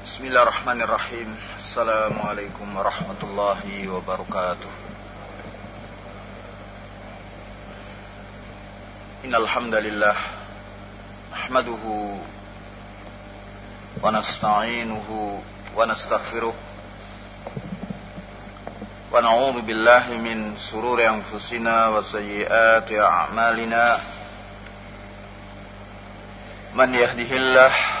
Bismillahirrahmanirrahim. Assalamualaikum warahmatullahi wabarakatuh. Innalhamdalillah Ahmaduhu Wa nasta'inuhu Wa nasta'firuh Wa na'udhu billahi min sururi anfusina Wa sayyiyati a'malina. Man yahdihillah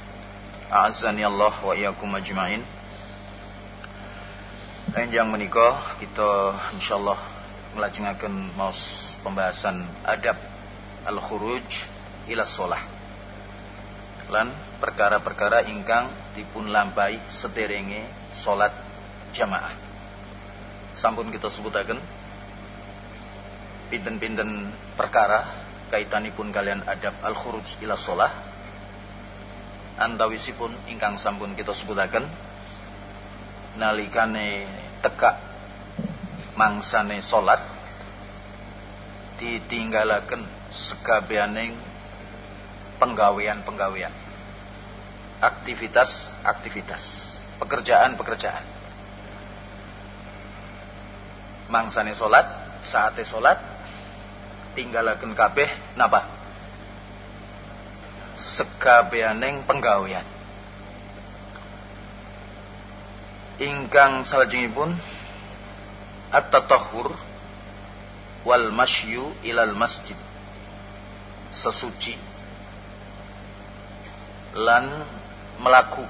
A'azzani Allah wa iyakum ajma'in. Enjang menikah kita insyaallah melajengaken maus pembahasan adab al-khuruj ila sholah. Lan perkara-perkara ingkang dipun lampahi sederenge salat jamaah. Sampun kita sebutaken pinten-pinten perkara kaitanipun kalian adab al-khuruj ila sholah antawisipun ingkang sampun kita sebutaken nalikane tekak mangsane salat ditinggalaken sekabianing penggawean-penggawean. Aktivitas-aktivitas pekerjaan-pekerjaan. Mangsane salat saate salat tinggalaken kabeh napa sekabianing penggawean. Ingkang salajengipun at-tatahhur wal masyu ilal masjid. Sesuci lan melaku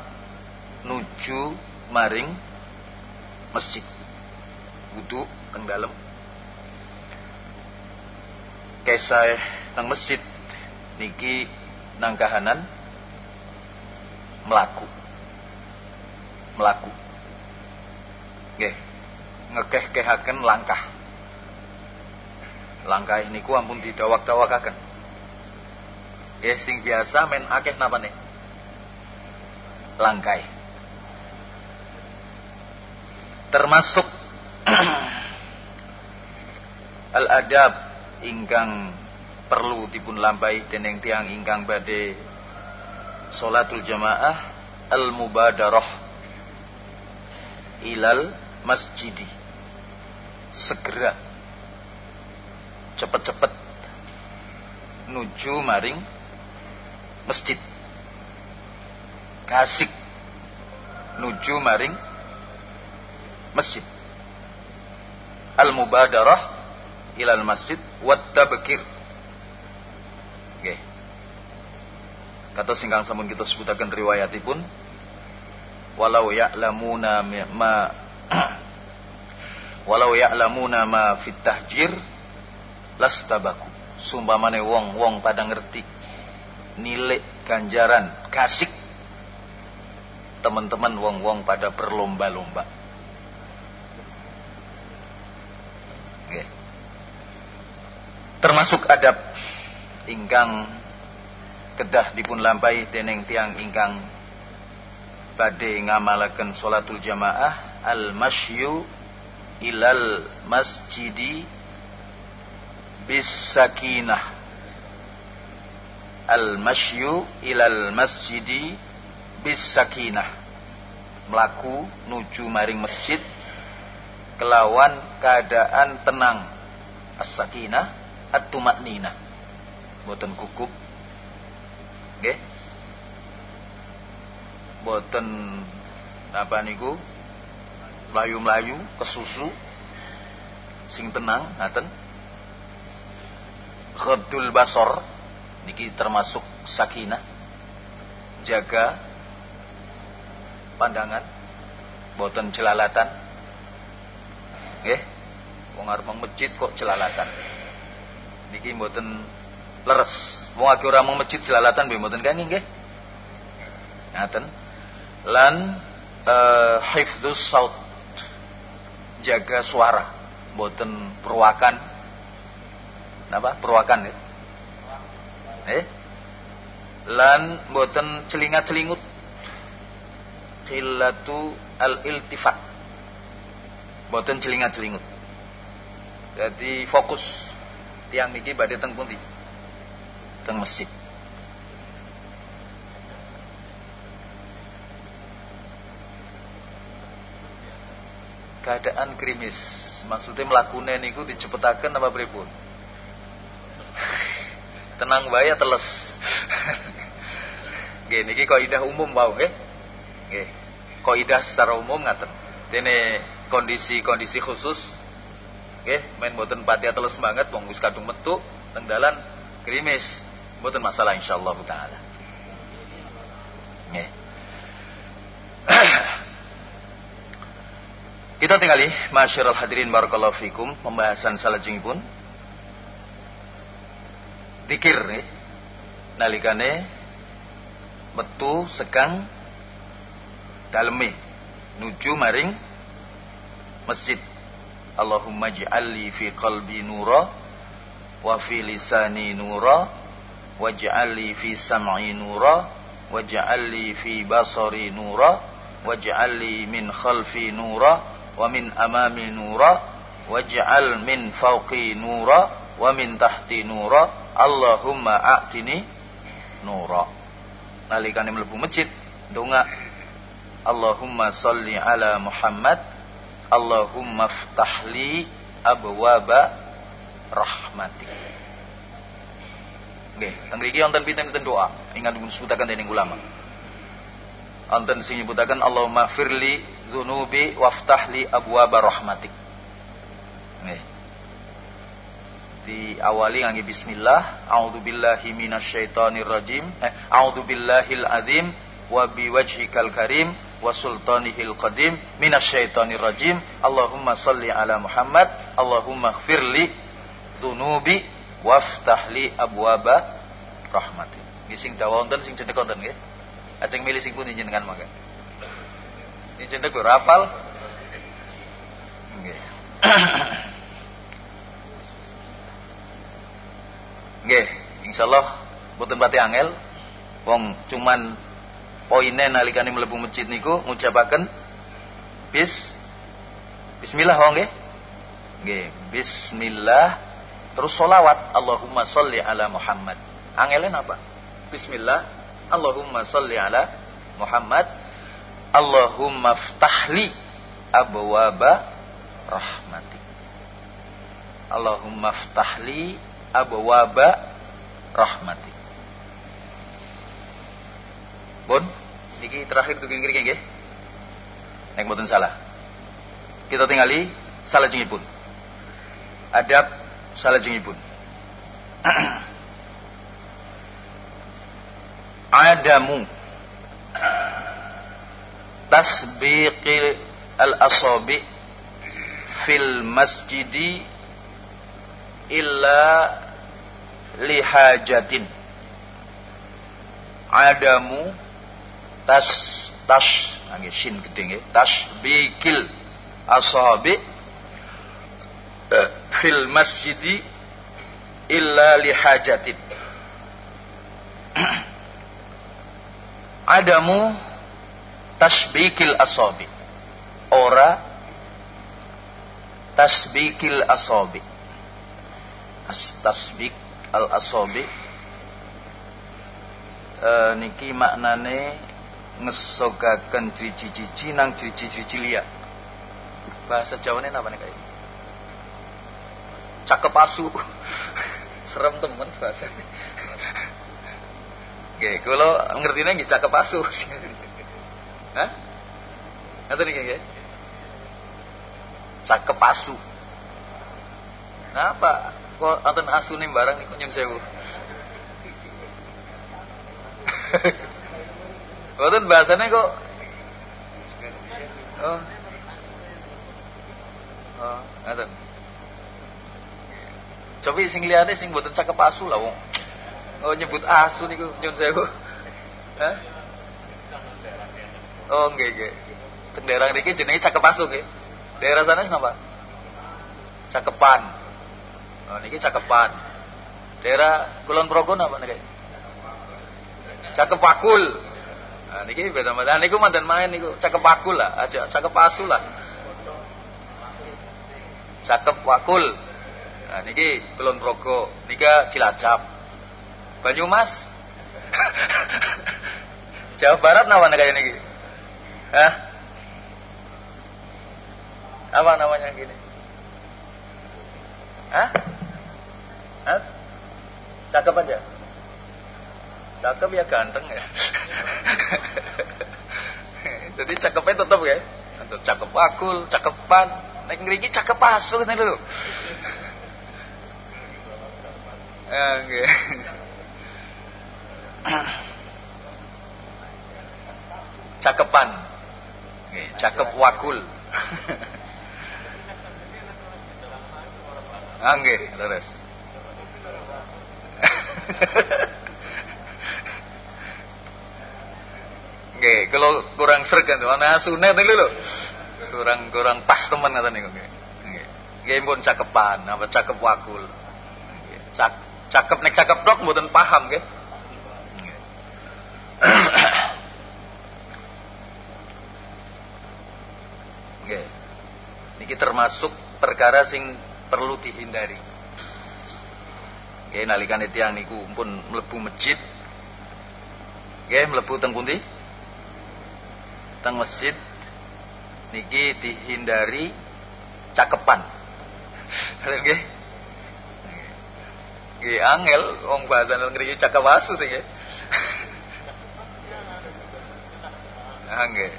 nuju maring masjid. Wudu teng dalem. Kesah nang masjid niki nang kahanan melaku. Melaku. Nggih ngekeh-kehaken langkah. Langkah niku ampun didawak-dawakaken. Nggih sing biasa men akeh napane langkai. Termasuk al-adab ingkang perlu dipun lampahi dening tiang ingkang badhe. Salatul jamaah al-mubadarah ilal masjidi. Segera. Cepet-cepet. Nuju maring masjid. Kasik nuju maring masjid. Al mubadarah ilal masjid wat tabkir nggih kata singkang sampun kita sebutaken riwayatipun walau ya'lamuna ma walau ya'lamuna ma fit tahjir lastabaku sumpamane wong-wong pada ngerti nilai ganjaran kasih teman-teman wong-wong pada berlomba-lomba. Termasuk adab ingkang kedah dipun lampai dening tiang ingkang badhe ngamalaken salatul jamaah al masyu ilal masjidi bis sakinah al masyu ilal masjidi bis sakinah melaku nuju maring masjid kelawan keadaan tenang. As-sakinah at-tumakninah. Boten kukup nggih. Boten apa niku? Melayu-melayu kesusu sing tenang ngaten. Ghadul basor niki termasuk sakinah. Jaga pandangan boten celalatan nggih. Wong arep masjid kok celalatan niki boten leres wong age ora mung masjid celalatan nggih boten kangge nggih. Ngaten. Lan uh, hifdzus saut. Jaga suara. Boten perwakan apa perwakan ya eh? Lan boten celingat-celingut. Qillatu al-iltifat boten celingat-celingut. Jadi fokus. Tiang niki badhe teng pundi teng masjid. Keadaan krimis maksudnya melakukan niku dicepetaken apa pripun? Tenang bae teles. Nggih niki kaidah umum wau nggih. Nggih. Kaidah secara umum ngaten. Dene kondisi-kondisi khusus. Nggih main mboten pati teles banget wong wis kadung metu teng dalan krimis mboten masalah insyaallah taala. Nggih. Kita tinggali masyarul hadirin barakallahu fikum pembahasan salajengipun. Dikir nih nalikane metu sekang daleme. Nuju maring masjid. Allahumma ja'alli fi qalbi nura wa fi lisani nura waj'alli fi sam'i nura waj'alli fi basari nura waj'alli min khalfi nura wa min amami nura waj'al min fawqi nura wa min tahti nura. Allahumma a'tini nura. Nalikane mlebu masjid. Donga Allahumma salli ala Muhammad. Allahumma ftahli abwaba rahmatik Nggih, teng mriki wonten pinten-pinten doa ingkang dipun sebutaken dening ulama. Wonten sing nyebutaken Allahumma firli dzunubi waftahli abwaba rahmatik. Nih. Diawali ngangge bismillah, a'udzubillahi minasyaitonir rajim. Eh, a'udzubillahil azim wa biwajhikal karim wa sultanihil qadim minasyaitonir rajim. Allahumma salli ala Muhammad, Allahumma ighfirli dzunubi waftahli abwaba rahmatik. Nggih sing dawa wonten sing cedhek wonten nggih. Ajeng milih sing pundi jenengan mangga. Ini jeneng gue rapal. Nggih. Nggih, insyaallah boten pati angel. Wong cuman poine nalikane mlebu masjid niku ngucapaken bis Bismillah wong nggih. Nggih, bismillah terus solawat Allahumma sholli ala Muhammad. Angelen apa? Bismillah Allahumma sholli ala Muhammad Allahumma ftahli abwaba rahmati. Allahumma ftahli abwaba rahmati. Bon, niki terakhir tuh kiri nggih. Nek salah. Kita tinggali salah jengipun. Adab salah jengipun. Adamu tasbiqi al-asabi fil masjidi illa lihajatin adamu tas tas nggih shin gede nggih tasbikil ashabi uh, fil masjidi illa lihajatin adamu tasbikil asabi ora tasbikil asabi As, tasbik al asabi e, niki maknane ngesogaken cici-cici nang cici-cici liya. Bahasa Jawa ini apa nih kayak cakep asu serem temen bahasa Oke, kalau ngerti nggih cakep asu. Hah? Ngerti nih nggih? Cakep asu. Napa? Kok asu nih barang niku nyun sewu. Wonten bahasane kok Oh. Oh, ngaten. Coba sing liyane sing mboten cakep asu lah wong. Oh nyebut asu niku nyun sewu. Hah? Oh nggih nggih. Teng daerah niki jenenge cakep asu nggih. Daerah sana napa? Cakepan. Oh niki cakepan. Daerah Kulon Progo napa niki? Cakepakul. Nah niki beda beda. Niku mantan main niku cakepakul lah aja, cakep asu lah. Cakep wakul. Nah niki Kulon Progo, nika Cilacap. Banyumas. Jawa Barat nawan kayak ini? Hah? Apa namanya gini? Hah? Hah? Cakep aja. Cakep ya ganteng ya. Jadi cakepnya tetap ya. Cakep akul, cakepan. Naik ngeriki cakep asu kan dulu. Oke. cakepan cakep wakul Angge, leres. Oke, kalau kurang sergan tuh, ana sunat nih lho. Kurang kurang pas teman kata nih, oke. Nggih pun cakepan, apa cakep wakul. Cak, cakep nek cakep dok mboten paham nggih. Oke. Niki termasuk perkara sing perlu dihindari. Oke, nalikan itu yang niku pun melebu masjid. Oke, melebu teng pundi? Teng masjid niki dihindari cakepan. Oke. Oke, angel wong bahasa ngriki cakep asu sih nggih. Nggih.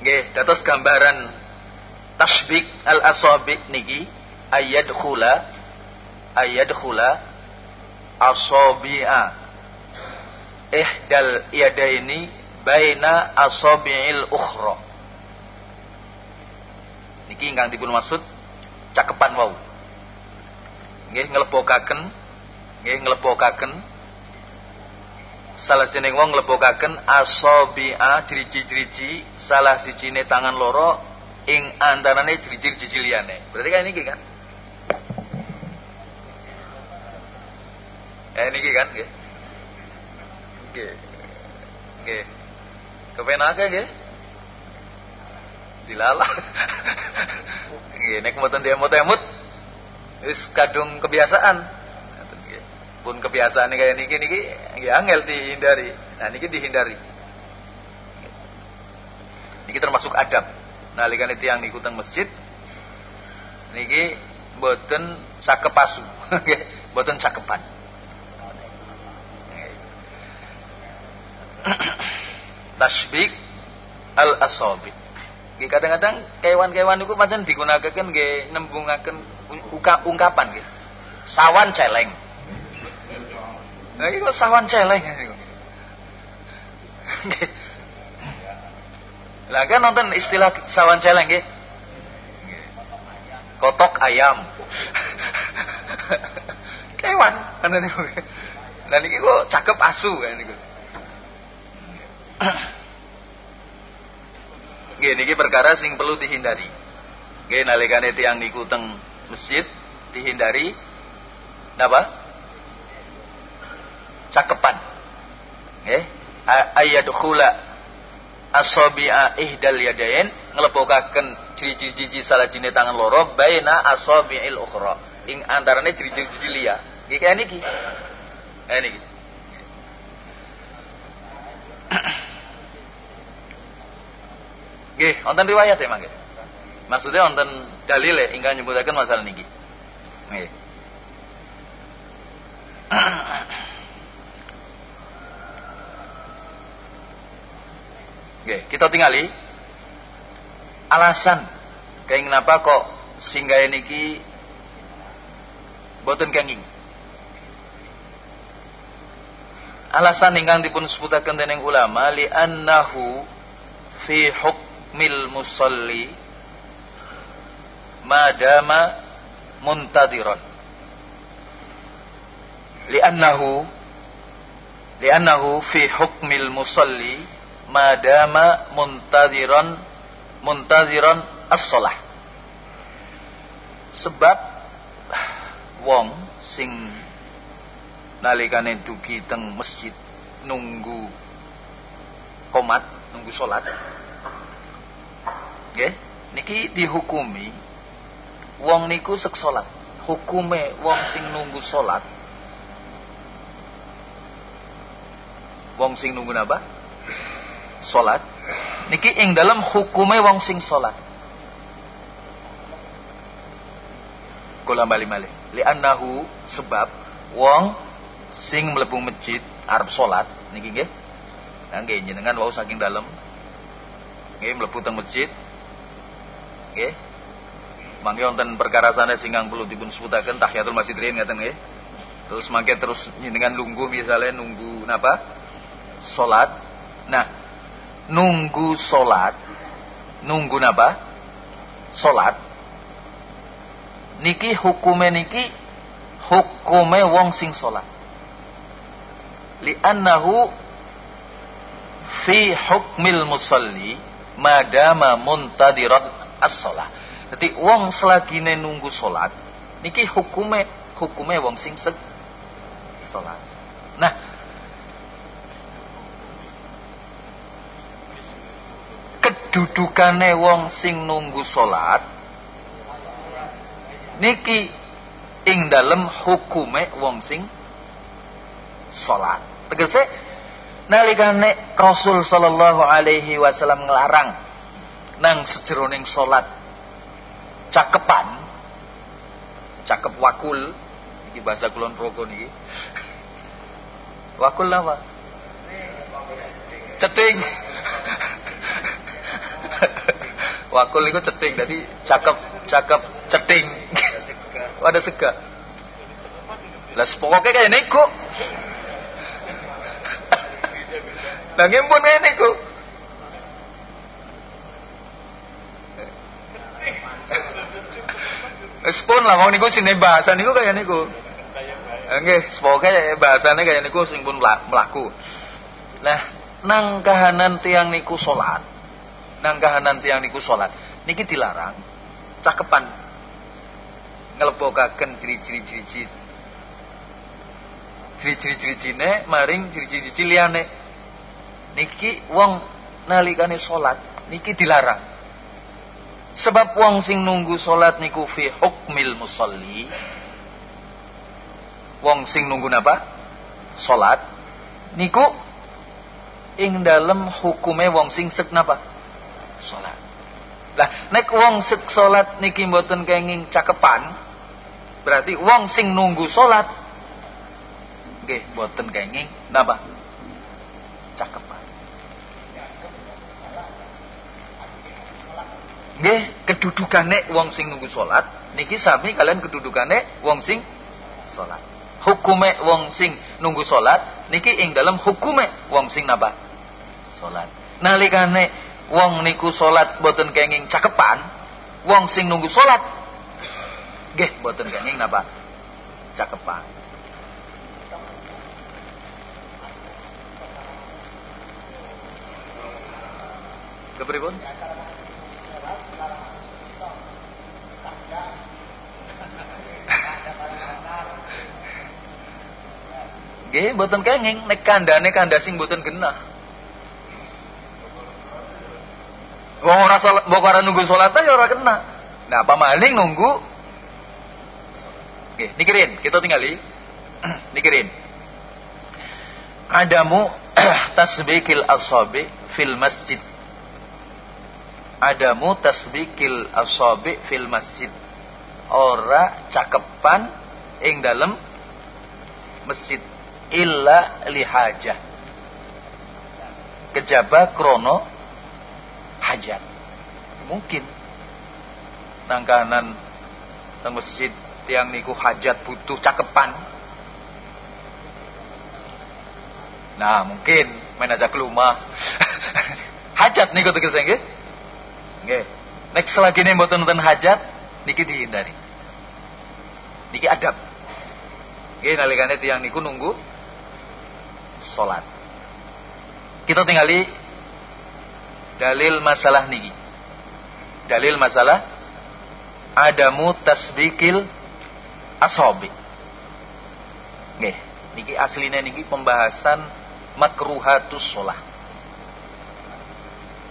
Nggih, dados gambaran tasbik al-asabi niki ayat khula ayat khula asabi'a ihdal yadaini baina asabi'il ukhra niki ingkang dipun maksud cakepan wau nggih nglebokaken nggih nglebokaken salah sining wong nglebokaken asabi'a driji-driji salah sijine tangan loro ing antarane driji-driji liyane. Berarti kan niki kan? Eh niki kan nggih. Nggih. Nggih. Kepenake nggih? Dilalah. Nggih nek mboten diemut-emut wis kadung kebiasaan. Pun kebiasaan kayak niki niki ya angel dihindari. Nah niki dihindari. Niki termasuk adab. Likan itu yang ikutan masjid niki boten cakepasu boten cakepan tasbik al asabi kadang-kadang kewan-kewan itu macam digunakan nggih nembungaken ungkapan gitu sawan celeng Nah, ini kok sawan celeng. Lah kan nonton istilah sawan celeng nggih. Kotok ayam. Kewan kan niku. Lah kok cakep asu kan niku. Nggih niki perkara sing perlu dihindari. Nggih nalikane tiyang niku teng masjid dihindari napa? Cakepan. Nggih, ayadkhula asabi'a ihdal yadain nglebokaken ciri-ciri salah jine tangan loro baina asabi'il ukhra. Ing antarane ciri-ciri liya. Niki. Kaya niki. Nggih, wonten riwayat ya mangke. Maksudnya wonten dalile ingkang nyebutaken masalah niki. Nggih. Oke, kita tinggali alasan kayak kenapa kok singgah niki boten kenging. Alasan ingkang dipun sebutaken dening ulama li annahu fi hukmil musalli madama muntadiran. Li annahu li annahu fi hukmil musalli madama muntadiran muntadiran as-shalah sebab wong sing nalikane dugi teng masjid nunggu komat nunggu salat nggih niki dihukumi wong niku sek salat. Hukume wong sing nunggu salat. Wong sing nunggu napa? Salat. Niki ing dalam hukume wong sing salat. Kula bali malih annahu sebab wong sing mlebu masjid arep salat niki nggih. Nggih jenengan wau saking dalem. Nggih mlebu teng masjid nggih. Mangke wonten perkara sana sing perlu dipun sebutaken tahiyatul masjid riyin ngaten nggih. Terus mangke terus jenengan nunggu misalnya nunggu napa? Salat. Nah nunggu solat nunggu napa? Solat niki hukume niki hukume wong sing solat annahu fi hukmil musalli madama muntadirat as-shalah jadi wong selagine nunggu solat niki hukume hukume wong sing seg salat nah kedudukane wong sing nunggu salat niki ing dalem hukume wong sing salat tegese nalikane Rasul sallallahu alaihi wasallam ngelarang nang sejeroning salat cakepan cakep wakul iki bahasa kulon progo niki wakul apa ceting Wakul itu ceting, jadi cakep, cakep, ceting. Ada sega. Lah pokoknya kayak niku. Lah pun kayak niku. Spon lah wong niku sini bahasa niku kayak niku. Nggih, pokoknya bahasane kayak niku sing pun melaku. Nah, nang kahanan tiang niku salat. Nang kahanan tiang niku salat. Niki dilarang. Cakepan. Ngelebokaken ciri-ciri ciri-ciri ciri-ciri ciri maring ciri-ciri liyane. Niki wong nalikane salat. Niki dilarang sebab wong sing nunggu salat niku fi hukmil musalli wong sing nunggu napa salat niku ing dalem hukume wong sing sek napa salat. Lah nek wong sek salat niki mboten kenging cakepan, berarti wong sing nunggu salat nggih mboten kenging napa? Cakepan. Nggih, kedudukane wong sing nunggu salat niki sami kalian kedudukane wong sing salat. Hukume wong sing nunggu salat niki ing dalam hukume wong sing napa? Salat. Nalikane wong niku salat boten kenging cakepan, wong sing nunggu salat nggih boten kenging napa? Cakepan. Kepripun? Nggih, mboten kenging nek kandhane kandha sing mboten genah. Wong ora salat, mbok ora nunggu salat ya ora kena. Nah, apa maling nunggu Oke, nikirin, kita tinggali. nikirin. Adamu tasbikil asabi fil masjid. Adamu tasbikil asabi fil masjid. Ora cakepan ing dalam masjid illa lihajah kejaba krono hajat. Mungkin. Nangkanan nang masjid tiang niku hajat butuh cakepan. Nah mungkin. Main aja kelumah hajat niku tegese nggih nek selagi nih mboten nonton hajat niki dihindari. Niki adab. Nggih nalikane tiang niku nunggu sholat. Kita tinggali dalil masalah niki. Dalil masalah adamu tasbikil asobi. Nggih, niki aslinya niki pembahasan makruhatus sholat.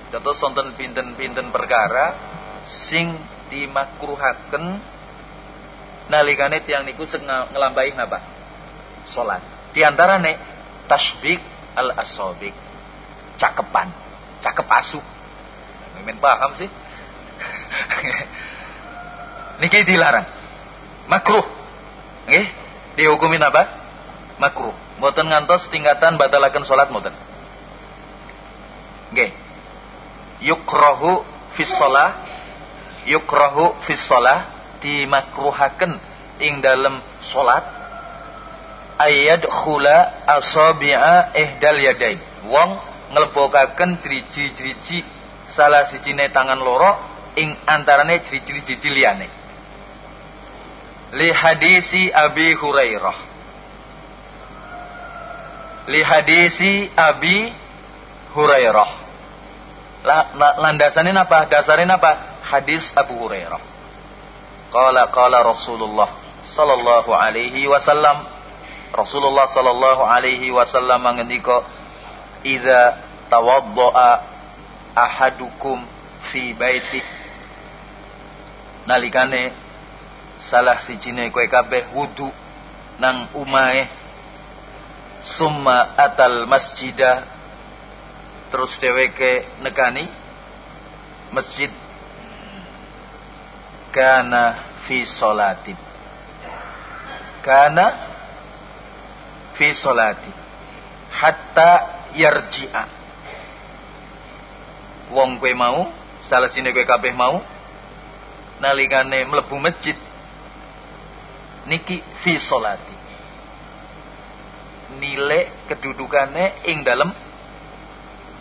Contoh sonten pinten-pinten perkara sing dimakruhaken nalikane tiang niku ngelambai napa? Salat. Di antarane tasbik al asobik cakepan. Cakep asu. Mimin paham sih. Niki dilarang. Makruh. Nggih. Dihukumin apa? Makruh. Mboten ngantos tingkatan batalaken salat mboten. Nggih. Yukrahu fis shalah yukrahu fis shalah dimakruhaken ing dalam salat ayat khula asabi'a ihdal yadain wong nglebokaken driji-driji salah sijine tangan loro ing antarane driji-driji liyane. Li hadisi Abi Hurairah. Li hadisi Abi Hurairah. Landasanin apa? Dasarin apa? Hadis Abu Hurairah. Qala qala Rasulullah sallallahu alaihi wasallam Rasulullah sallallahu alaihi wasallam ngendika idza tawaddaa ahadukum fi baiti nalikane salah sijine kowe kabeh wudu nang umahe summa atal masjidah terus dheweke nekani masjid. Kana fi salatin kana fi solati hatta yarji'a. Wong kue mau salah sini kue kabeh mau nalikane mlebu masjid niki fi solati nilai kedudukannya ing dalam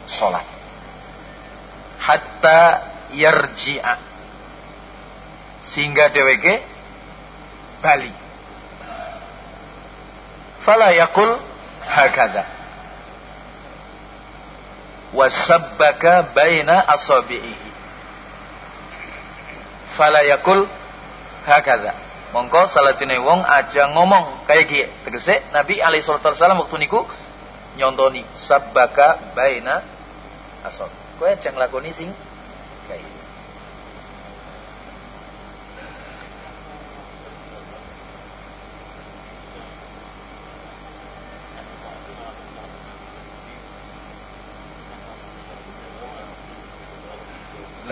solat hatta yarji'a. Sehingga dheweke balik fala yakul hakada wasabbaka baina asabihi fala yakul hakada mongko salajene wong aja ngomong kayak gini. Tegese Nabi alaihi salatu wasallam waktu niku nyontoni sabbaka baina asab. Kowe aja nglakoni sing kayak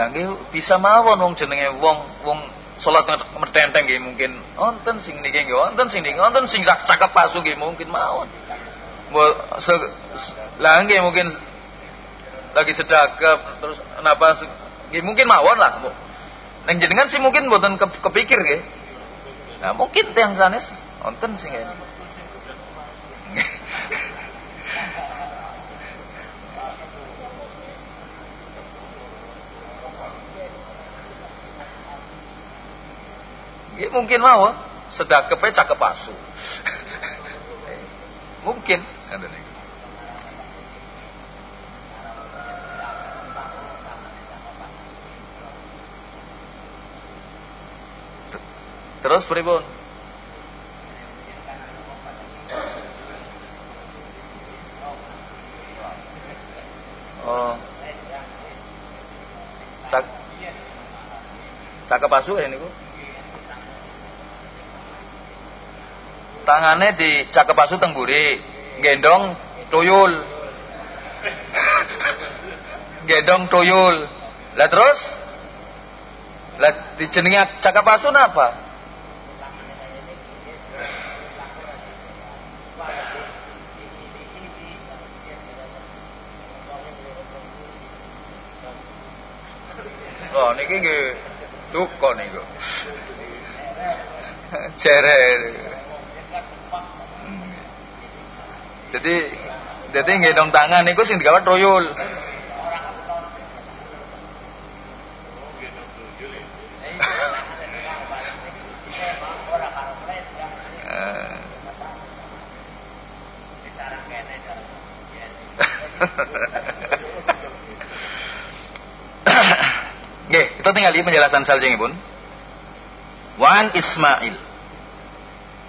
Lah nggih bisa mawon wong jenenge wong wong salat mertenteng nggih mungkin wonten sing niki nggih wonten sing niki wonten sing cakep pasu nggih mungkin mawon. Lah nggih mungkin lagi sedekap terus napa nggih mungkin mawon lah. Neng jenengan sih mungkin mboten kepikir nggih. Nah mungkin tiang sanes wonten sing ngene. Ya mungkin mau sedakepe cakep asu. mungkin Terus pripun? Oh. Cak Cakep asu ya niku. Tangannya di cakep asu tengguri, gendong tuyul. gendong tuyul. Lah terus? Lah dijenengi cakep asu napa? Oh niki nggih duka niku. Cere. Hmm. Jadi jadi nggih tangan niku sing digawe troyul. Kita tinggali penjelasan pun. Wan Ismail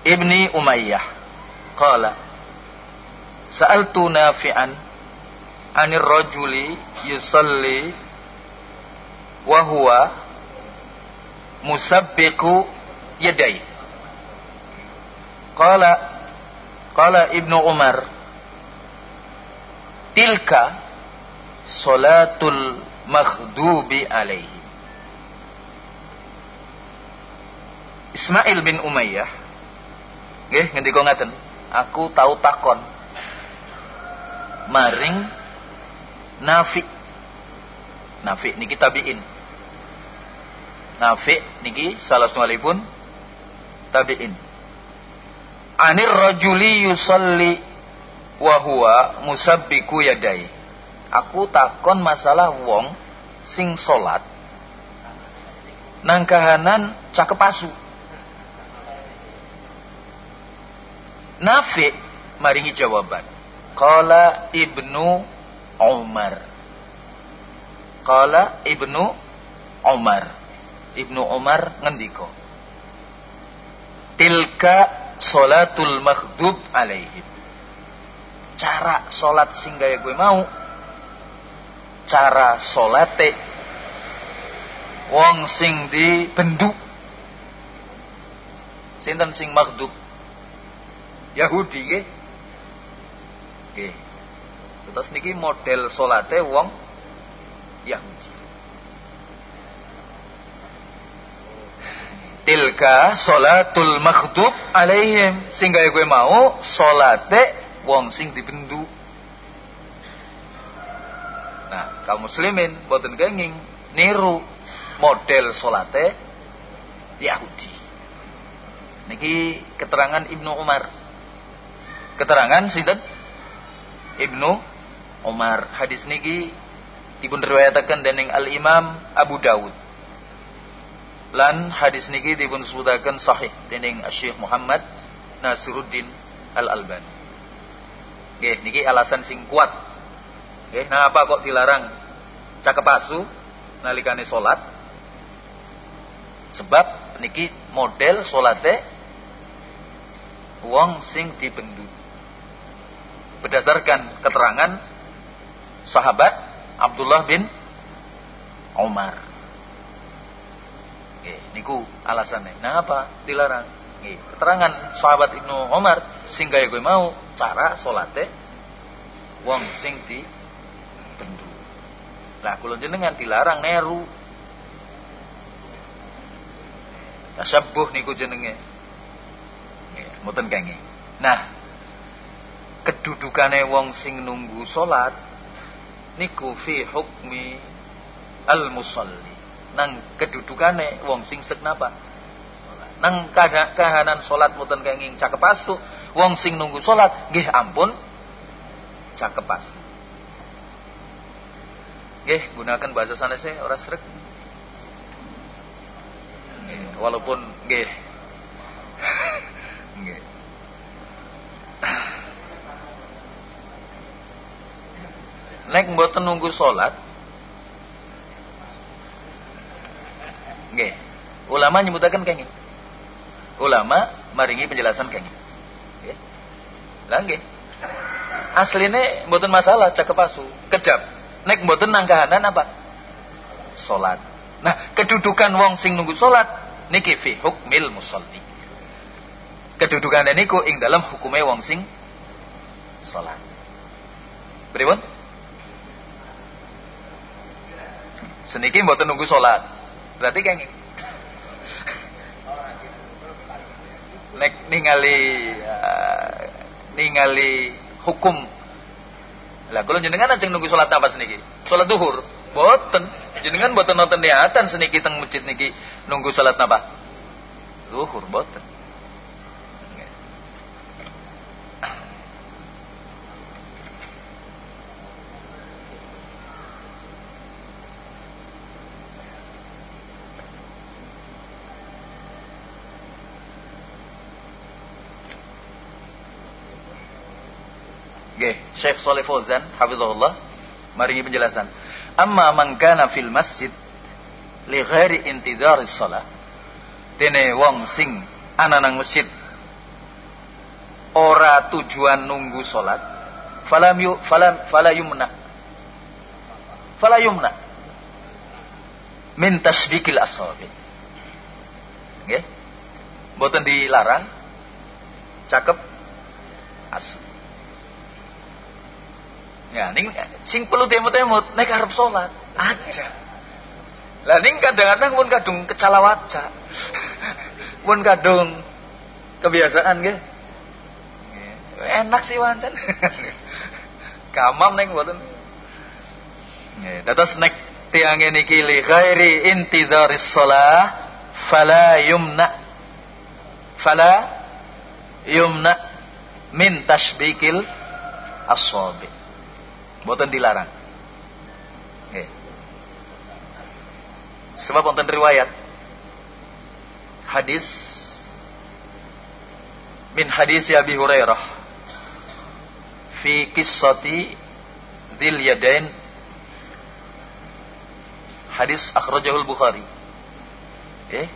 ibni Umayyah qala Sa'altu nafi'an anir rajuli yusalli wa huwa musabbiqu yadai. Qala qala ibnu Umar tilka salatul makhdubi alaihi Ismail bin Umayyah nggih ngendika ngaten? Aku tahu takon maring Nafi. Nafi niki tabiin. Nafi niki salah pun tabiin. Anir rajuli yusalli wa huwa musabbiku yadai. Aku takon masalah wong sing salat nang kahanan cakep asu. Nafi maringi jawaban. Qala Ibnu Umar. Qala Ibnu Umar. Ibnu Umar ngendiko. Tilka salatul maghdub alaihim. Cara salat sing gaya gue mau. Cara salate wong sing di bendu. Sinten sing maghdub Yahudi nggih. Nggih. Terus niki model salate wong Yahudi. Tilka salatul makhdub alaihim sehingga gue mau salate wong sing dibendu. Nah, kaum muslimin boten genging niru model salate Yahudi. Niki keterangan Ibnu Umar keterangan sinten Ibnu Umar. Hadis niki dipun riwayataken dening Al Imam Abu Dawud. Lan hadis niki dipun sebutaken sahih dening Syekh Muhammad Nasiruddin Al Albani Nggih niki alasan sing kuat. Nggih nah apa kok dilarang cakep asu nalikane salat? Sebab niki model salate wong sing dibendu berdasarkan keterangan sahabat Abdullah bin Umar. Oke, niku alasannya. Nah apa? Dilarang. Oke, keterangan sahabat Ibnu Umar sehingga gue mau cara solate wong sing di bendu. Lah kula jenengan dilarang neru. Tasabuh niku jenenge. Nggih, mboten. Nah, kedudukane wong sing nunggu salat niku fi hukmi al musalli nang kedudukane wong sing sek napa? Nang kahanan salat mboten kenging cakep asu wong sing nunggu salat nggih ampun cakep asu. Nggih gunakan bahasa sanesnya ora srek. Walaupun Nggih. Nggih. Nek mboten nunggu salat Nggih. Ulama nyebutaken kenging. Ulama maringi penjelasan kenging. Nggih. Lah nggih. Asline mboten masalah cakep asu, kejap. Nek mboten nangkahanan apa? Salat. Nah, kedudukan wong sing nunggu salat niki fi hukmil musalli. Kedudukan niku ing dalam hukume wong sing salat. Pripun? Seniki mboten nunggu salat. Berarti kenging. Nek ningali uh, ningali hukum. Lah kalau jenengan aja nunggu salat apa seniki? Salat duhur. Boten. Jenengan boten nonton niatan seniki teng masjid niki nunggu salat napa? Duhur boten. Oke, Syekh Saleh Fauzan hafizahullah mari penjelasan. Amma man kana fil masjid li ghairi intidharis shalah. Dene wong sing ana nang masjid ora tujuan nunggu salat, falam yu falam fala yumna. Fala yumna min tasbikil asabi. Nggih. Mboten dilarang. Cakep. Asli. Ya, ning sing perlu temut-temut nek arep salat aja. Lah ning kadang-kadang pun kadung kecalawaca. pun kadung kebiasaan nggih. Enak sih wancen. Kamam ning mboten. Nggih, dados nek tiang niki li ghairi intidharis shalah fala yumna fala yumna min tasbikil asabi Boten dilarang. Okay. Sebab wonten riwayat hadis min hadis Abi Hurairah fi qissati Dzil Yadain hadis akhrajahul Bukhari eh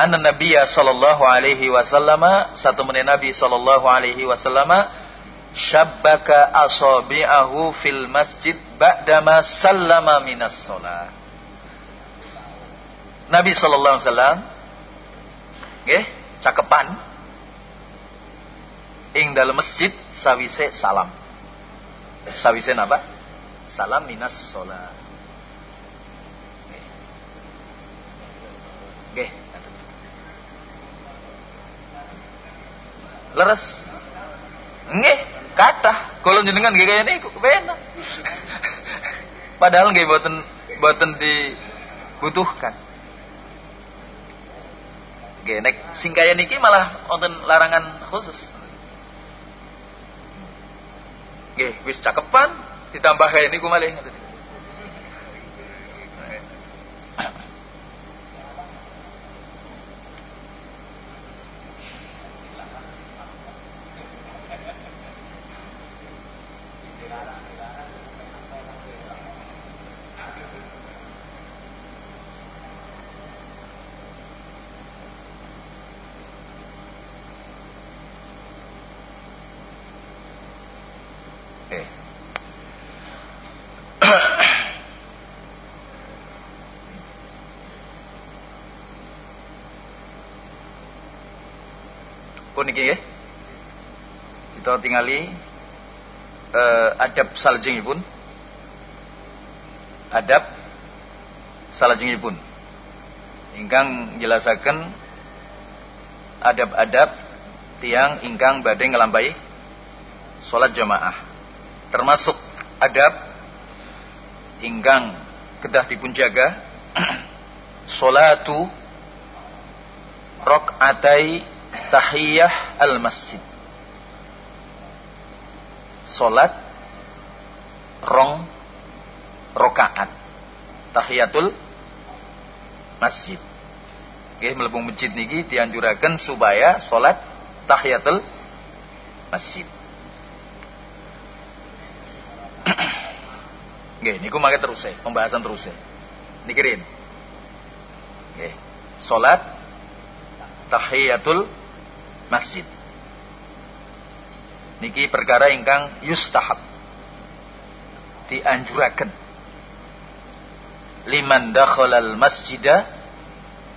anna nabiyya sallallahu alaihi wasallam satu menit nabi sallallahu alaihi wasallam syabbaka asabi'ahu fil masjid ba'dama sallama minas sholat. Nabi sallallahu alaihi wasallam nggih cakepan ing dalam masjid sawise salam. Sawise napa? Salam minas sholat. Nggih. Leres. Nggih kata kalau jenengan gak kayak ini benar padahal nggak buatan buatan dibutuhkan Gak nek sing kaya niki malah wonten larangan khusus. Gak wis cakepan ditambah kaya niku malih. Pun iki nggih. Kita tingali uh, adab salajengipun. Adab salajengipun. Ingkang jelasaken adab-adab tiang ingkang badhe ngelambai salat jamaah. Termasuk adab ingkang kedah dipun jaga salatu rokaatai tahiyah al-masjid. Salat rong rokaat. Tahiyatul masjid. Nggih mlebu masjid niki dianjuraken supaya salat tahiyatul masjid. Nggih niku mangke terus e, pembahasan terus e. Nikirin. Nggih. Salat tahiyatul masjid. Niki perkara ingkang yustahab. Dianjuraken. Liman dakhalal masjidah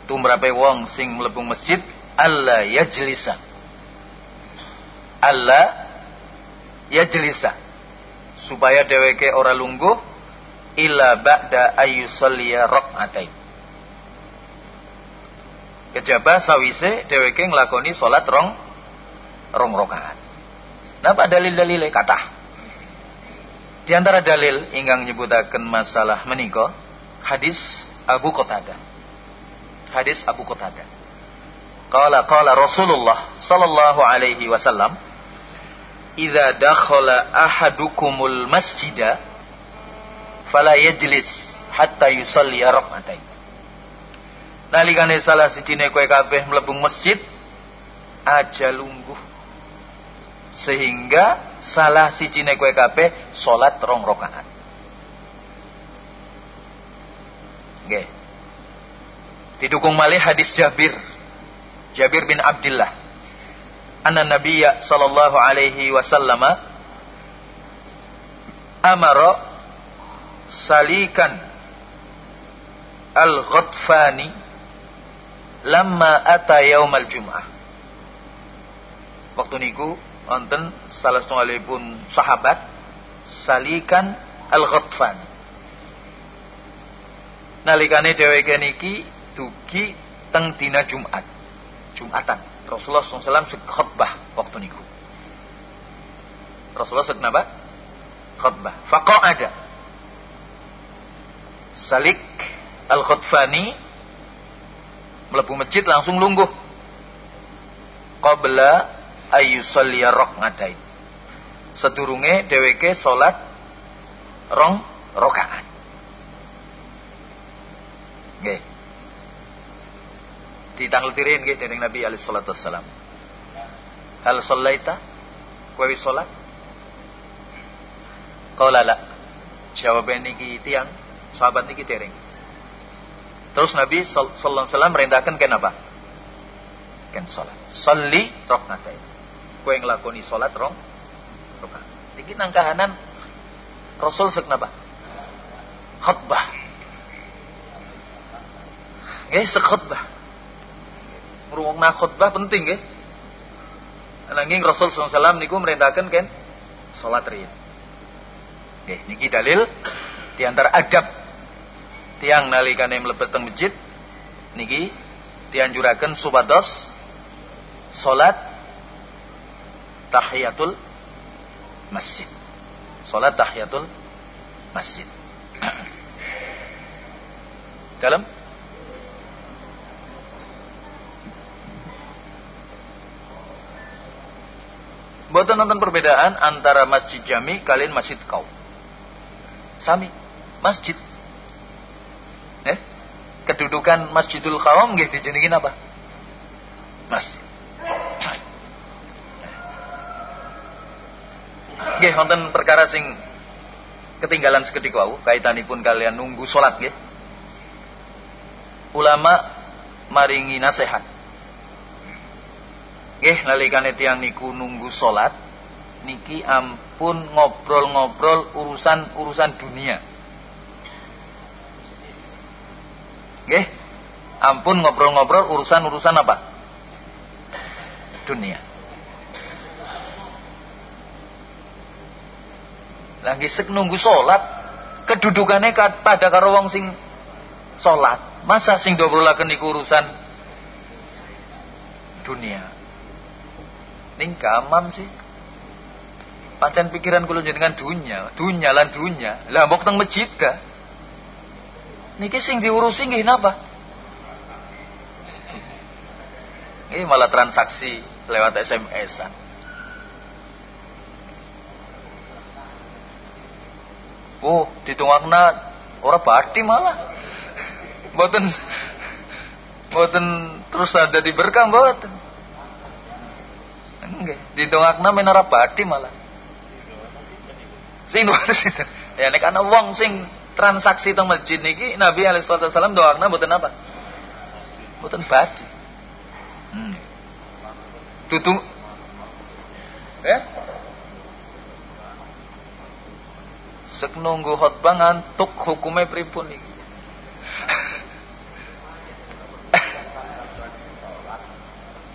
tumrape wong sing mlebu masjid alla yajlisa alla yajlisa supaya dheweke ora lungguh illa ba'da ayyusalliya rak'atain kejaba sawise dheweke nglakoni salat rong rong rakaat napa dalil-dalile kathah di antara dalil ingkang nyebutaken masalah menika hadis Abu Qatadah hadis Abu Qatadah. Qala qala Rasulullah sallallahu alaihi wasallam, "Idza dakhala ahadukumul masjida fala yajlis hatta yusalli rak'atain." Nalikane salah sijine kowe kabeh mlebu masjid aja lungguh sehingga salah sijine kowe kabeh salat rong rakaat. Nggih. Didukung malih hadis Jabir. Jabir bin Abdullah. Anna Nabiya sallallahu alaihi wasallam amara salikan al-Ghatfani lamma ata yaumal jum'ah. Waktu niku wonten salah setunggalipun sahabat salikan al-Ghatfani. Nalikane dheweke niki dugi teng dina Jumat. Jumatan. Rasulullah SAW sek khutbah waktu niku. Rasulullah sek napa? Khutbah. ada. Salik al-Khutfani melebu masjid langsung lungguh. Qabla ayyusalliya ngadai. Sedurunge dheweke salat rong rakaat. Nggih ditangletirin nggih dening Nabi alaihi salatu wassalam. Hal sallaita? Kowe wis salat? Qala la. Jawaban niki tiang sahabat niki dereng. Terus Nabi sallallahu alaihi wasallam merintahkan ken apa? Ken salat. Salli rakaatain. Kowe nglakoni salat rong rakaat. Niki nang kahanan Rasul sek napa? Khutbah. Nggih, sek khutbah ngrungokna khutbah penting nggih. Nanging Rasul SAW niku merintahkan kan salat riyin. Nggih, niki dalil di antara adab tiang nalikane mlebet teng masjid niki dianjuraken supados salat tahiyatul masjid. Salat tahiyatul masjid. Dalam Buatan nonton perbedaan antara masjid jami kalian masjid kau. Sami, masjid. Kedudukan Masjidul Qaum nggih dijenengin apa? Masjid. Nggih wonten perkara sing ketinggalan seketika wau kaitanipun kalian nunggu salat nggih. Ulama maringi nasihat Nggih nalikane tiang niku nunggu salat niki ampun ngobrol-ngobrol urusan-urusan dunia. Nggih. Ampun ngobrol-ngobrol urusan-urusan apa? Dunia. Lagi sek nunggu salat kedudukannya pada karo wong sing salat. Masa sing dobrolaken niku urusan dunia. Ning kamam sih. Pancen pikiran kula jenengan dunya, dunya lan dunya. Lah mbok teng masjid ka. Niki sing diurusi nggih napa? Ini malah transaksi lewat SMS-an. Oh, ditungakna ora bati malah. Mboten Mboten terus ada di berkah mboten. Nggih, didongakna men ora badi malah. Sing luar sinten? Ya nek ana wong sing transaksi teng masjid niki Nabi alaihi wasallam doakna mboten apa? Mboten badi. Hmm. Tutung Ya? Sek nunggu khotbah ngantuk hukumnya pripun iki.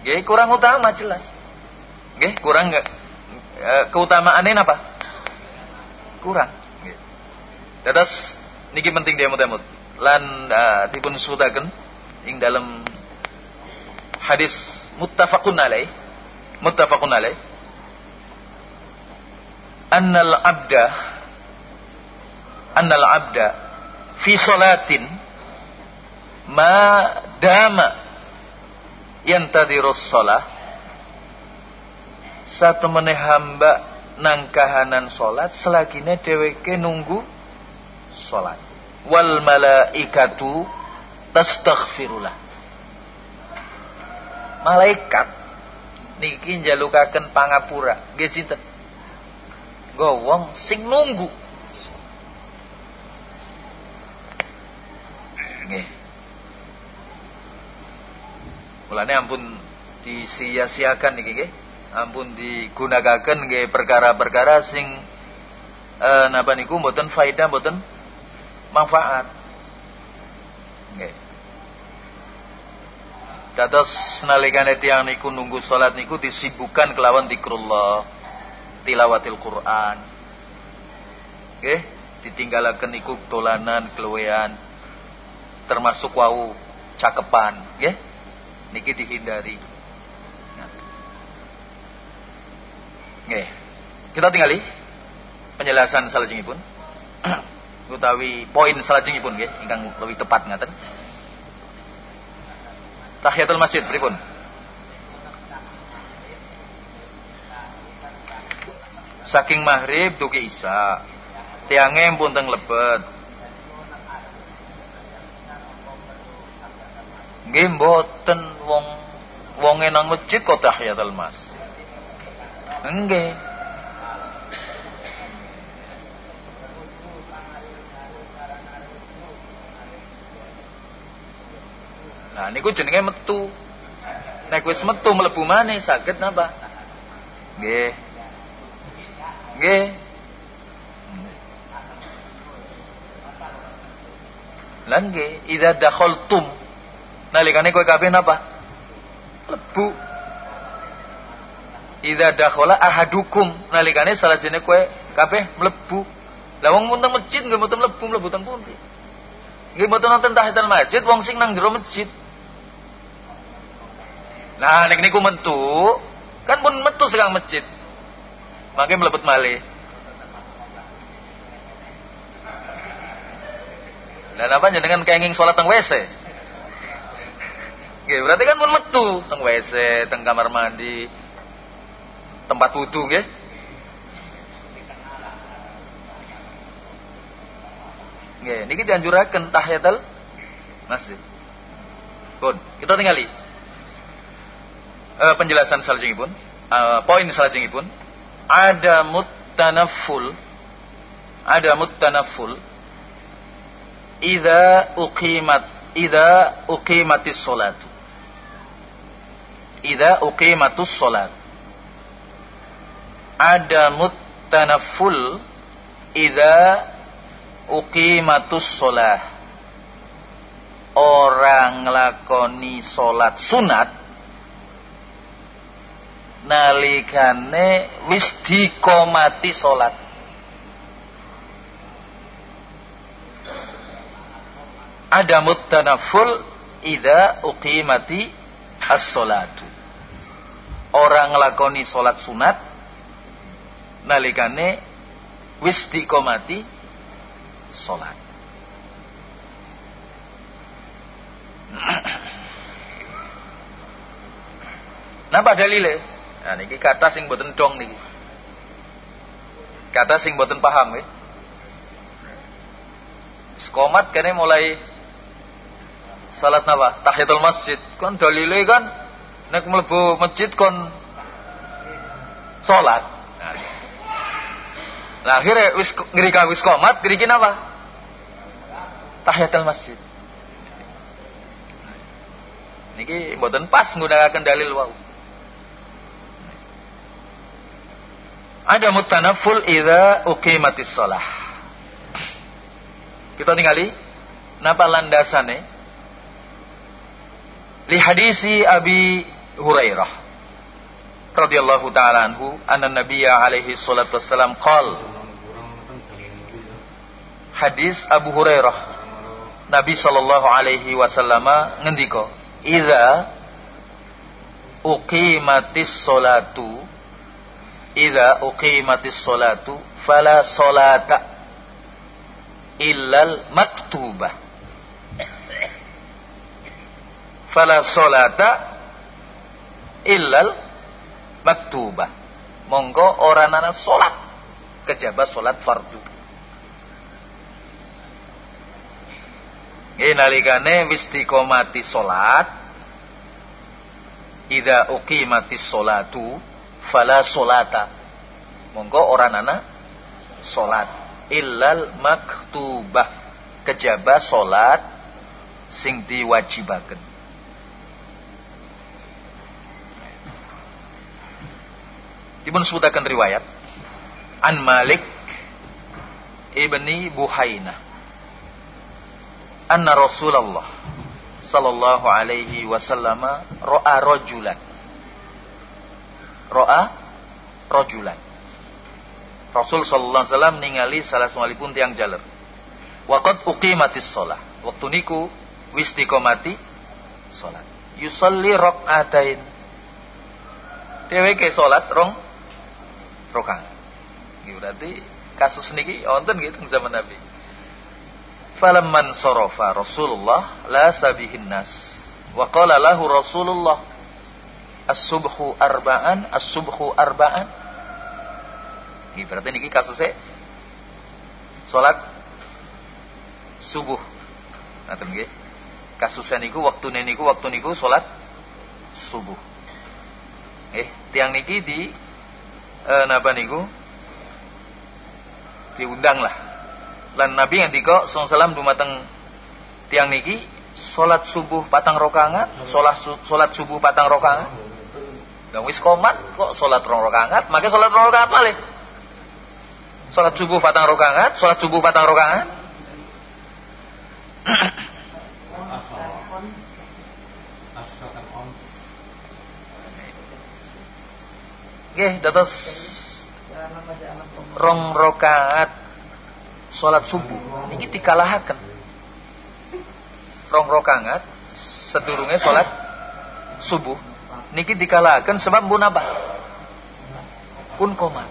Gak kurang utama jelas. Gak kurang nggak e, keutamaannya apa? Kurang. Terus niki penting dia mutamut. Lan uh, dipun sutaken ing dalam hadis muttafaqun alaih. Muttafaqun alaih. Annal abda annal abda fi salatin ma dama yantadirus salah satu meneh hamba nang kahanan salat selagine dheweke nunggu salat wal malaikatu tastaghfirullah malaikat niki njalukaken pangapura nggih sinten wong sing nunggu. Nggih. Mulane ampun disia-siakan niki nggih. Ampun digunakaken nggih perkara-perkara sing eh napa niku mboten faedah mboten manfaat. Nggih. Dados nalikane tiyang niku nunggu salat niku disibukkan kelawan zikrullah tilawatil Quran. Nggih, ditinggalaken iku dolanan kelewean termasuk wau cakepan, nggih. Niki dihindari. Nggih. Kita tinggali penjelasan salajengipun. utawi poin salajengipun nggih ingkang lebih tepat ngaten. Tahiyatul masjid pripun? saking maghrib duki isa tiange pun teng lebet nggih mboten wong wong nang masjid kok tahiyatul mas nggih Nah niku jenenge metu. Nek wis metu mlebu maneh saged napa? Nggih. Nggih. Lah nggih, idza dakhaltum nalikane kowe kabeh napa? Lebu. Idza dakhala ahadukum nalikane salah jene kowe kabeh mlebu. Lah wong munteng masjid nggih mboten mlebu mlebu teng pundi? Nggih mboten tahiyatul masjid wong sing nang jero masjid. Nah nek niku mentu kan pun metu sekang masjid. Makanya melebut malih. Dan apa dengan kenging sholat teng WC? Nggih, berarti kan pun metu teng WC, teng kamar mandi, tempat wudhu nggih. Nggih, niki dianjuraken tahiyatul masjid. Pun, kita tinggali. Uh, penjelasan salajengipun, uh, poin salajengipun ada mutanaful ada mutanaful idza uqimat idza uqimatis salat idza uqimatus salat. Ada mutanaful idza uqimatus salah. Orang lakoni salat sunat nalikane wis dikomati salat ada mutanaful ida uqimati as-salatu orang nglakoni salat sunat nalikane wis dikomati salat Napa dalile? Nah niki kata sing boten dong niki. Kata sing boten paham ya. Skomat kene mulai Salat napa? Tahiyatul masjid. Kan dalile kan nek mlebu masjid kon salat. Nah, nah akhirnya wis ngrika wis komat, ngriki napa? Tahiyatul masjid. Niki mboten pas nggunakaken dalil wau. Ada mutanaful idza uqimatis shalah. Kita tinggali napa landasane li hadisi Abi Hurairah radhiyallahu taala anhu anna nabiyya alaihi salatu wassalam qal hadis Abu Hurairah Nabi sallallahu alaihi wasallam ngendika idza uqimatis salatu idza uqimatis salatu fala salata illal maktubah. Fala solata illal maktubah. Monggo orang solat kejaba solat fardu. Ini nalikane wis dikomati solat Ida uqimati solatu fala solata. Monggo orang nana solat. Illal maktubah. Kejaba solat sing diwajibaken. Dipun sebutakan riwayat. An Malik ibni Buhaina Anna Rasulullah sallallahu alaihi wasallam ra'a rajulan ra'a rajulan Rasul sallallahu alaihi wasallam ningali salah pun tiang jaler Waqad uqimatis shalah waktu niku wis dikomati salat yusalli rakaatain dheweke salat rong rokaat. Gitu, berarti kasus niki wonten gitu zaman Nabi. Falamman sarafa Rasulullah la sabihin nas. Wa qala lahu Rasulullah as-subhu arba'an as-subhu arba'an. Gitu, berarti niki kasusnya salat subuh. Ngaten nggih. Kasusnya niku waktu niku waktu niku salat subuh. Eh, tiang niki di eh, napa niku diundang lah lan Nabi ngendika sallallahu dumateng tiang niki salat subuh patang rokangat salat salat subuh patang rokangat dan wis komat kok salat rong rokangat maka salat rong rokangat malih. Salat subuh patang rokangat salat subuh patang rokangat Nggih, dados rong rakaat salat subuh. Niki dikalahaken. Rong rakaat sedurunge salat subuh niki dikalahaken sebab pun apa? Pun koma.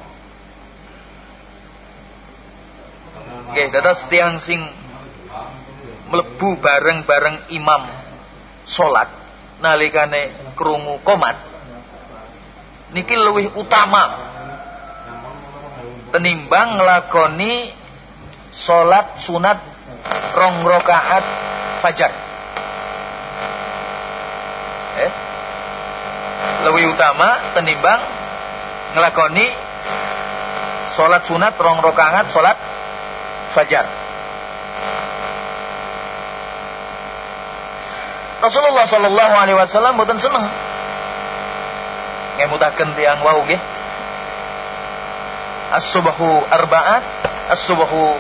Nggih, dados tiang sing mlebu bareng-bareng imam salat nalikane krungu komat niki lebih utama tenimbang ngelakoni salat sunat rong rokaat fajar lebih utama tenimbang ngelakoni salat sunat rong rokaat salat fajar. Rasulullah Shallallahu Alaihi Wasallam bukan seneng. Ngemutaken tiang wau nggih. As-subahu arba'an as-subahu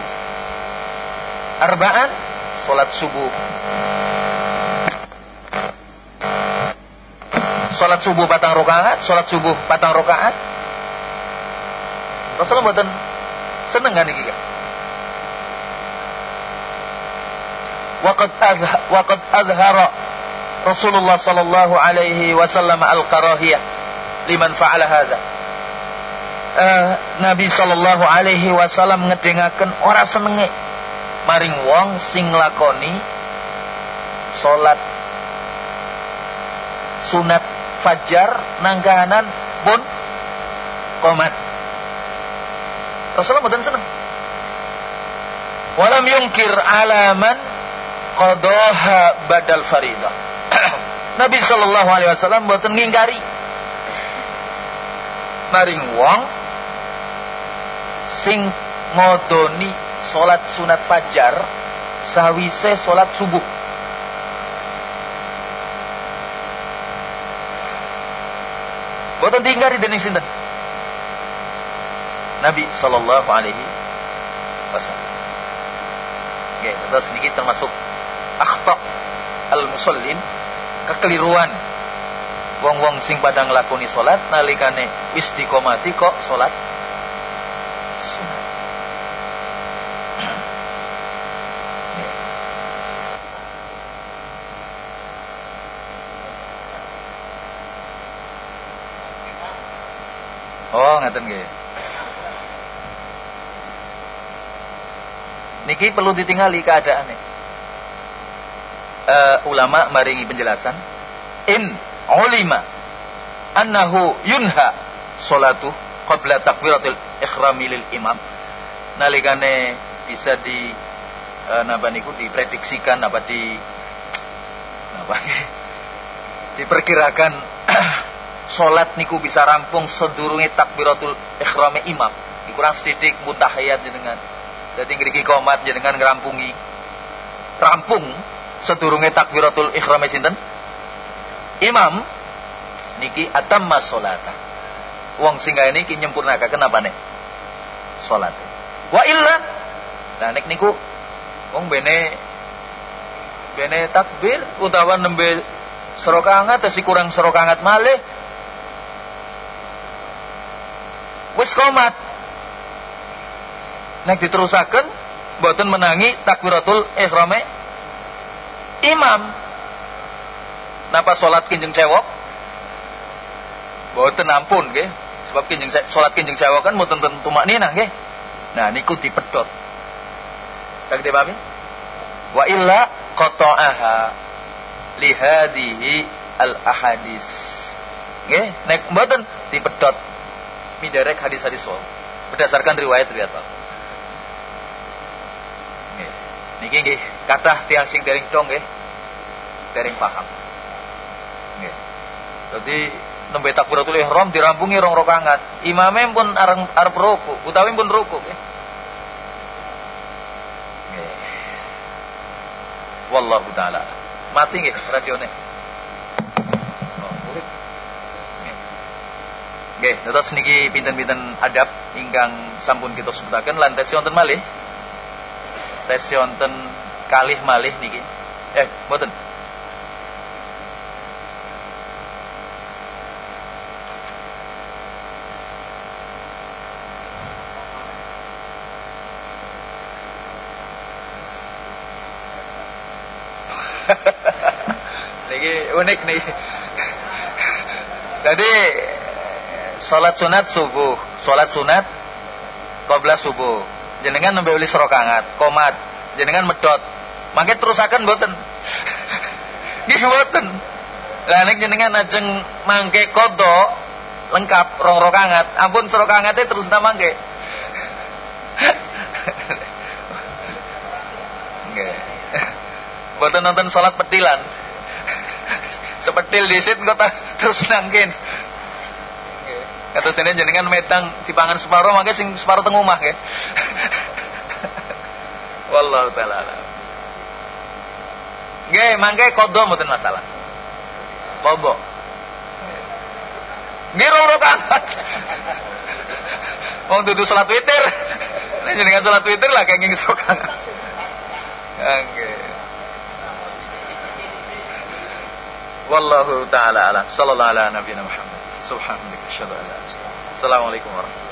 arba'an salat subuh salat subuh patang rakaat salat subuh patang rakaat. Rasulullah mboten seneng kan iki Waqad azha waqad azhara Rasulullah sallallahu alaihi wasallam al-karahiyah liman fa'ala hadza. Uh, Nabi sallallahu alaihi wasallam ngedengaken ora senenge. Maring wong sing lakoni salat sunat fajar nanggahanan pun komat. Rasulullah mboten seneng. Walam yungkir alaman qadaha badal faridah. Nabi sallallahu alaihi wasallam mboten ngingkari maring wong sing ngodoni salat sunat fajar sawise salat subuh. Boten diingkari dening sinten? Nabi sallallahu alaihi wasallam. Oke, terus sedikit termasuk akhta al-musallin kekeliruan wong-wong sing pada nglakoni salat nalikane istiqomati kok salat Oh, ngaten nggih. Niki perlu ditinggali keadaannya. Uh, ulama maringi penjelasan in ulima annahu yunha salatu qabla takbiratul ikhrami lil imam nalikane bisa di uh, napa niku diprediksikan apa di apa diperkirakan salat niku bisa rampung sedurunge takbiratul ikhrami imam. Kurang sedikit mutahiyat dengan jadi ngriki komat jenengan ngerampungi rampung sedurunge takbiratul ihram sinten? Imam niki atamma salata wong sing ini ki nyempurnakaken apa nih salat wa illa nah nek niku wong bene bene takbir utawa nembe serokangat tesi kurang serokangat malih wis komat. Nek diterusaken boten menangi takbiratul ihrame imam. Napa salat kinjeng cewok boten ampun nggih. Sebab kinjeng salat kinjeng cewok kan boten tentu maknina nggih. Nah niku dipedhot. Kang dipahami wa illa qata'aha li hadhihi al ahadis nggih nek boten dipedhot miderek hadis-hadis wau berdasarkan riwayat-riwayat Niki nggih kathah tiyang sing dereng dong nggih. Dereng paham. Nggih. Dadi nembe takbiratul ihram dirampungi rong rokangat. Imame pun arep arep ruku, utawi pun ruku. Nggih. Wallahu taala. Mati nggih radione. Nggih, terus niki pinten-pinten adab ingkang sampun kita sebutaken lan tes wonten malih tes wonten kalih malih niki. Eh, mboten. niki unik nih. Jadi salat sunat subuh, salat sunat qabla subuh. Jenengan nembe uli serokangat komat. Jenengan medot. Mangke terusaken boten nggih boten lah nek jenengan ajeng mangke kodo lengkap rong rokangat. Ampun serokangate terus ta mangke. Nggih. Boten nonton salat petilan. Sepetil disit kok terus nangkin Kata sini jenengan metang dipangan separuh maka sing separuh teng omah ya. Wallahu taala. Nggih, mangke kodo mboten masalah. Kodo. Nggih rong rakaat. Wong dudu salat witir. Nek jenengan salat witir lah kenging sokan. Nggih. Wallahu taala alam. Sallallahu ala nabiyina Muhammad. سبحانك أشهد أن لا إله إلا أنت السلام عليكم ورحمة الله.